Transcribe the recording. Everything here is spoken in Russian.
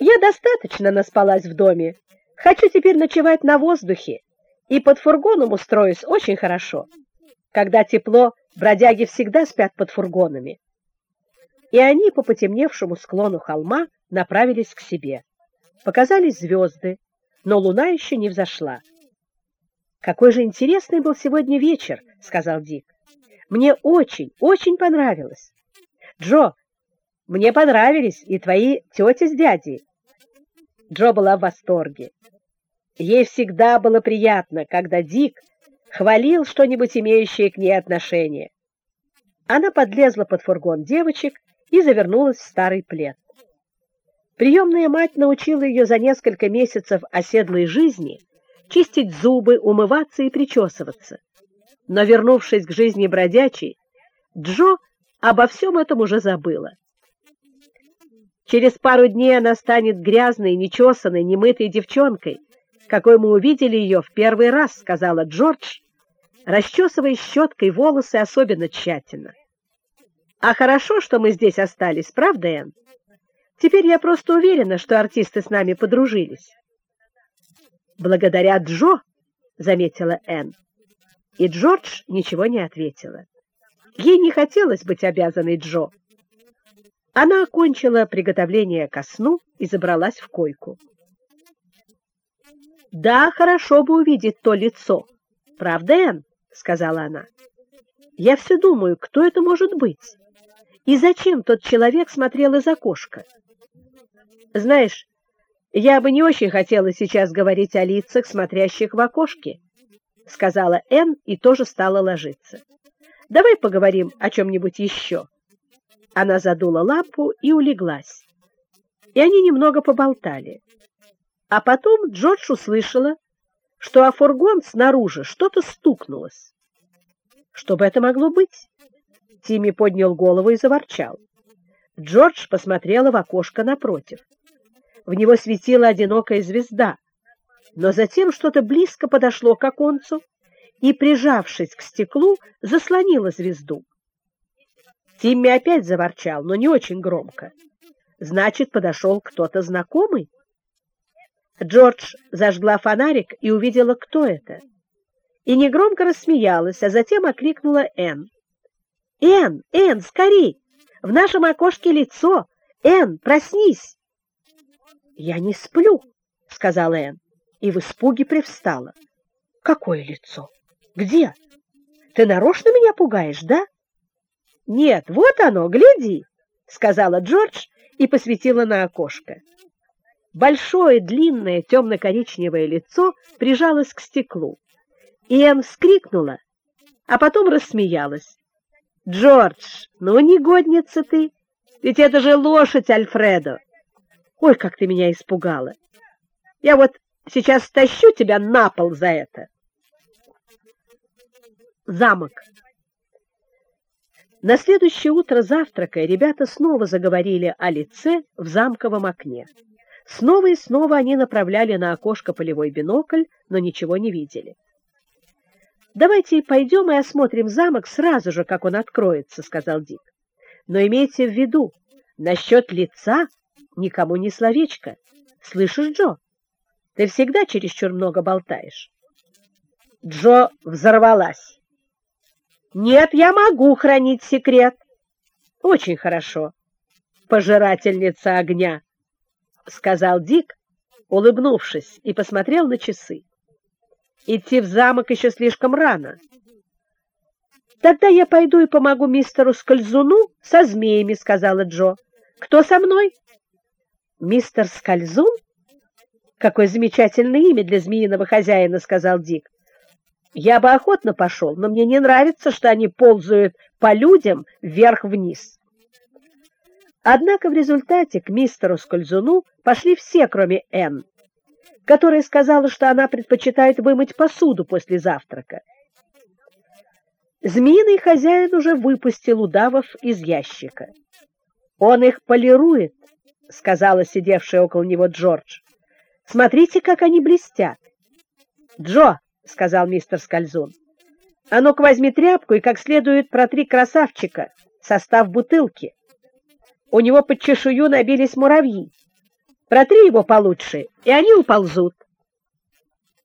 Я достаточно наспалась в доме. Хочу теперь ночевать на воздухе, и под фургоном устроюсь очень хорошо. Когда тепло, бродяги всегда спят под фургонами. И они по потемневшему склону холма направились к себе. Показались звезды, но луна еще не взошла. «Какой же интересный был сегодня вечер», — сказал Дик. «Мне очень, очень понравилось. Джо, мне понравились и твои тетя с дядей». Джо была в восторге. Ей всегда было приятно, когда Дик хвалил что-нибудь имеющее к ней отношение. Она подлезла под фургон девочек и завернулась в старый плед. Приемная мать научила ее за несколько месяцев оседлой жизни чистить зубы, умываться и причесываться. Но, вернувшись к жизни бродячей, Джо обо всем этом уже забыла. Через пару дней она станет грязной, нечесанной, немытой девчонкой, какой мы увидели ее в первый раз, сказала Джордж, расчесывая щеткой волосы особенно тщательно. А хорошо, что мы здесь остались, правда, Энн? Теперь я просто уверена, что артисты с нами подружились. Благодаря Джо, заметила Энн. И Джордж ничего не ответила. Ей не хотелось быть обязанной Джо. Она окончила приготовление ко сну и забралась в койку. «Да, хорошо бы увидеть то лицо. Правда, Энн?» — сказала она. «Я все думаю, кто это может быть? И зачем тот человек смотрел из окошка?» Знаешь, я бы не очень хотела сейчас говорить о лицах, смотрящих в окошке, сказала Энн и тоже стала ложиться. Давай поговорим о чем-нибудь еще. Она задула лампу и улеглась. И они немного поболтали. А потом Джордж услышала, что о фургон снаружи что-то стукнулось. Что бы это могло быть? Тимми поднял голову и заворчал. Джордж посмотрела в окошко напротив в него светила одинокая звезда. Но затем что-то близко подошло к оконцу и, прижавшись к стеклу, заслонило звезду. Тимми опять заворчал, но не очень громко. Значит, подошел кто-то знакомый? Джордж зажгла фонарик и увидела, кто это. И негромко рассмеялась, а затем окликнула Энн. «Энн, Энн, скорей! В нашем окошке лицо! Энн, проснись!» «Я не сплю», — сказала Энн, и в испуге привстала. «Какое лицо? Где? Ты нарочно меня пугаешь, да?» «Нет, вот оно, гляди», — сказала Джордж и посветила на окошко. Большое, длинное, темно-коричневое лицо прижалось к стеклу. И Энн вскрикнула, а потом рассмеялась. «Джордж, ну негодница ты! Ведь это же лошадь Альфредо!» Ой, как ты меня испугала! Я вот сейчас стащу тебя на пол за это. Замок. На следующее утро завтракая ребята снова заговорили о лице в замковом окне. Снова и снова они направляли на окошко полевой бинокль, но ничего не видели. «Давайте пойдем и осмотрим замок сразу же, как он откроется», — сказал Дик. «Но имейте в виду, насчет лица никому ни словечко. Слышишь, Джо? Ты всегда чересчур много болтаешь. Джо взорвалась. Нет, я могу хранить секрет. Очень хорошо. Пожирательница огня, сказал Дик, улыбнувшись, и посмотрел на часы. Идти в замок еще слишком рано. Тогда я пойду и помогу мистеру Скользуну со змеями, сказала Джо. Кто со мной? Мистер Скользун? Какое замечательное имя для змеиного хозяина, сказал Дик. Я бы охотно пошел, но мне не нравится, что они ползают по людям вверх-вниз. Однако в результате к мистеру Скользуну пошли все, кроме Энн, которая сказала, что она предпочитает вымыть посуду после завтрака. Змеиный хозяин уже выпустил удавов из ящика. Он их полирует, — сказала сидевшая около него Джордж. — Смотрите, как они блестят. — Джо, — сказал мистер Скользун, — а ну-ка возьми тряпку и как следует протри красавчика, состав бутылки. У него под чешую набились муравьи. Протри его получше, и они уползут.